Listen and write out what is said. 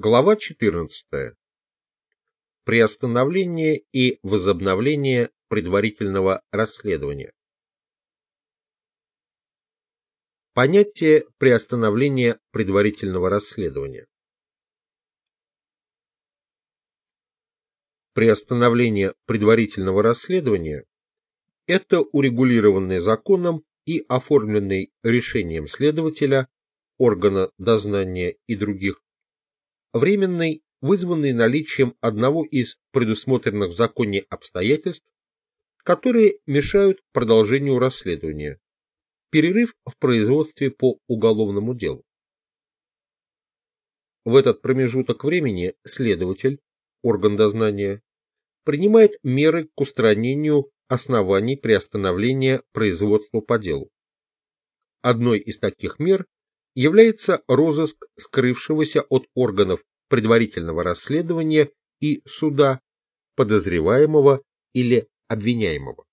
Глава 14. Приостановление и возобновление предварительного расследования. Понятие приостановления предварительного расследования. Приостановление предварительного расследования – это урегулированный законом и оформленный решением следователя, органа дознания и других временный, вызванный наличием одного из предусмотренных в законе обстоятельств, которые мешают продолжению расследования, перерыв в производстве по уголовному делу. В этот промежуток времени следователь, орган дознания, принимает меры к устранению оснований приостановления производства по делу. Одной из таких мер является розыск скрывшегося от органов предварительного расследования и суда подозреваемого или обвиняемого.